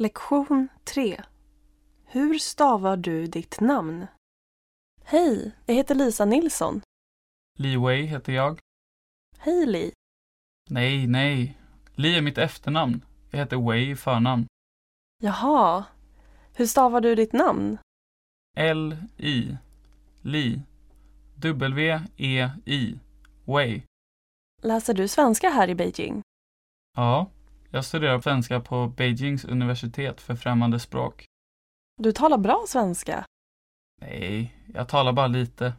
Lektion 3 Hur stavar du ditt namn? Hej, jag heter Lisa Nilsson. Li Wei heter jag. Hej Li. Nej, nej. Li är mitt efternamn. Jag heter Wei i förnamn. Jaha. Hur stavar du ditt namn? L-I. Li. W-E-I. Wei. Läser du svenska här i Beijing? Ja, jag studerar svenska på Beijings universitet för främmande språk. Du talar bra svenska. Nej, jag talar bara lite.